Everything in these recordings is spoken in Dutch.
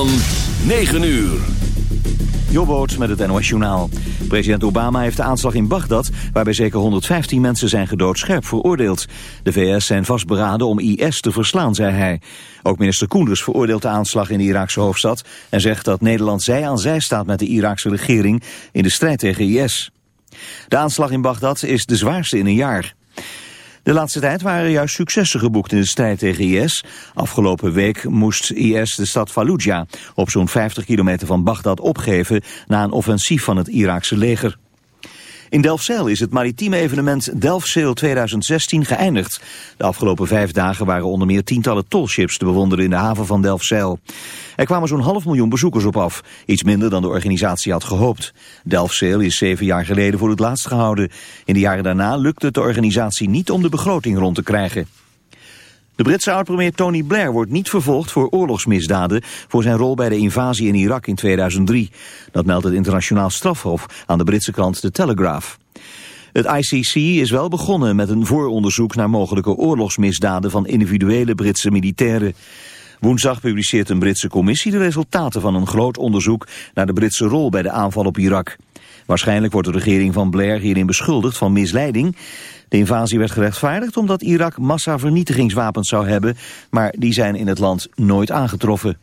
Van 9 uur. Jobboot met het NOS Journaal. President Obama heeft de aanslag in Bagdad, waarbij zeker 115 mensen zijn gedood, scherp veroordeeld. De VS zijn vastberaden om IS te verslaan, zei hij. Ook minister Koenders veroordeelt de aanslag in de Iraakse hoofdstad... en zegt dat Nederland zij aan zij staat met de Iraakse regering in de strijd tegen IS. De aanslag in Bagdad is de zwaarste in een jaar. De laatste tijd waren juist successen geboekt in de strijd tegen IS. Afgelopen week moest IS de stad Fallujah op zo'n 50 kilometer van Bagdad opgeven na een offensief van het Iraakse leger. In Delfzijl is het maritieme evenement Delfzijl 2016 geëindigd. De afgelopen vijf dagen waren onder meer tientallen tolships te bewonderen in de haven van Delfzijl. Er kwamen zo'n half miljoen bezoekers op af, iets minder dan de organisatie had gehoopt. Delfzijl is zeven jaar geleden voor het laatst gehouden. In de jaren daarna lukte het de organisatie niet om de begroting rond te krijgen. De Britse oud-premier Tony Blair wordt niet vervolgd voor oorlogsmisdaden voor zijn rol bij de invasie in Irak in 2003. Dat meldt het internationaal strafhof aan de Britse krant The Telegraph. Het ICC is wel begonnen met een vooronderzoek naar mogelijke oorlogsmisdaden van individuele Britse militairen. Woensdag publiceert een Britse commissie de resultaten van een groot onderzoek naar de Britse rol bij de aanval op Irak. Waarschijnlijk wordt de regering van Blair hierin beschuldigd van misleiding. De invasie werd gerechtvaardigd omdat Irak massavernietigingswapens zou hebben, maar die zijn in het land nooit aangetroffen.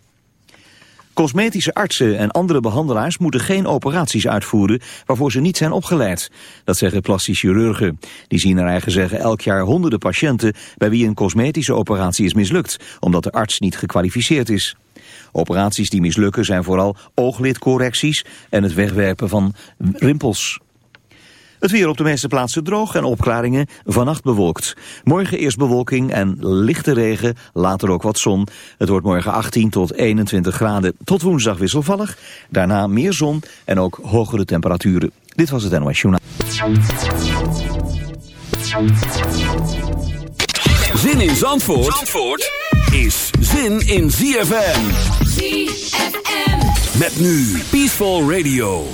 Cosmetische artsen en andere behandelaars moeten geen operaties uitvoeren waarvoor ze niet zijn opgeleid. Dat zeggen plastisch chirurgen. Die zien naar eigen zeggen elk jaar honderden patiënten bij wie een cosmetische operatie is mislukt, omdat de arts niet gekwalificeerd is. Operaties die mislukken zijn vooral ooglidcorrecties en het wegwerpen van rimpels. Het weer op de meeste plaatsen droog en opklaringen, vannacht bewolkt. Morgen eerst bewolking en lichte regen, later ook wat zon. Het wordt morgen 18 tot 21 graden, tot woensdag wisselvallig. Daarna meer zon en ook hogere temperaturen. Dit was het NOS Journaal. Zin in Zandvoort, Zandvoort is zin in ZFM. ZFM. Met nu Peaceful Radio.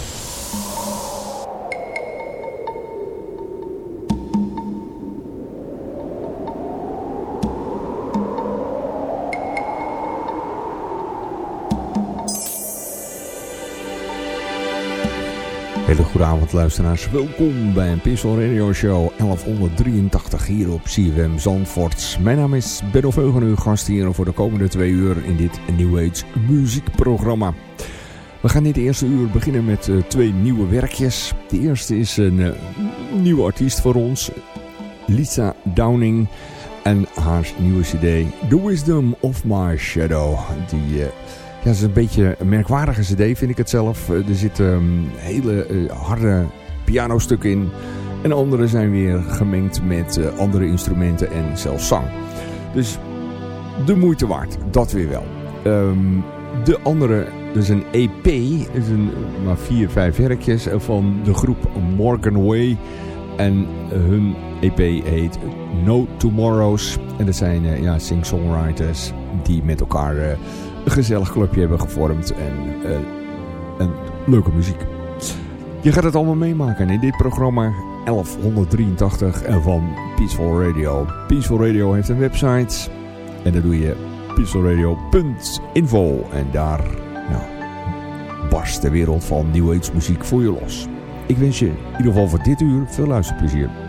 Hele luisteraars, welkom bij een Pistol Radio Show 1183 hier op CFM Zandvoort. Mijn naam is Benno Veugen, uw gast hier voor de komende twee uur in dit New Age muziekprogramma. We gaan dit eerste uur beginnen met uh, twee nieuwe werkjes. De eerste is een uh, nieuwe artiest voor ons, Lisa Downing en haar nieuwe cd The Wisdom of My Shadow. Die... Uh, ja, is een beetje een merkwaardige cd, vind ik het zelf. Er zitten um, hele uh, harde pianostukken in. En andere zijn weer gemengd met uh, andere instrumenten en zelfs zang. Dus de moeite waard, dat weer wel. Um, de andere, dus een EP, is een, maar vier, vijf werkjes van de groep Morgan Way. En hun EP heet No Tomorrows. En dat zijn ja, sing-songwriters die met elkaar gezellig clubje hebben gevormd en uh, leuke muziek. Je gaat het allemaal meemaken in dit programma 1183 van Peaceful Radio. Peaceful Radio heeft een website en dat doe je peacefulradio.info en daar nou, barst de wereld van New Age muziek voor je los. Ik wens je in ieder geval voor dit uur veel luisterplezier.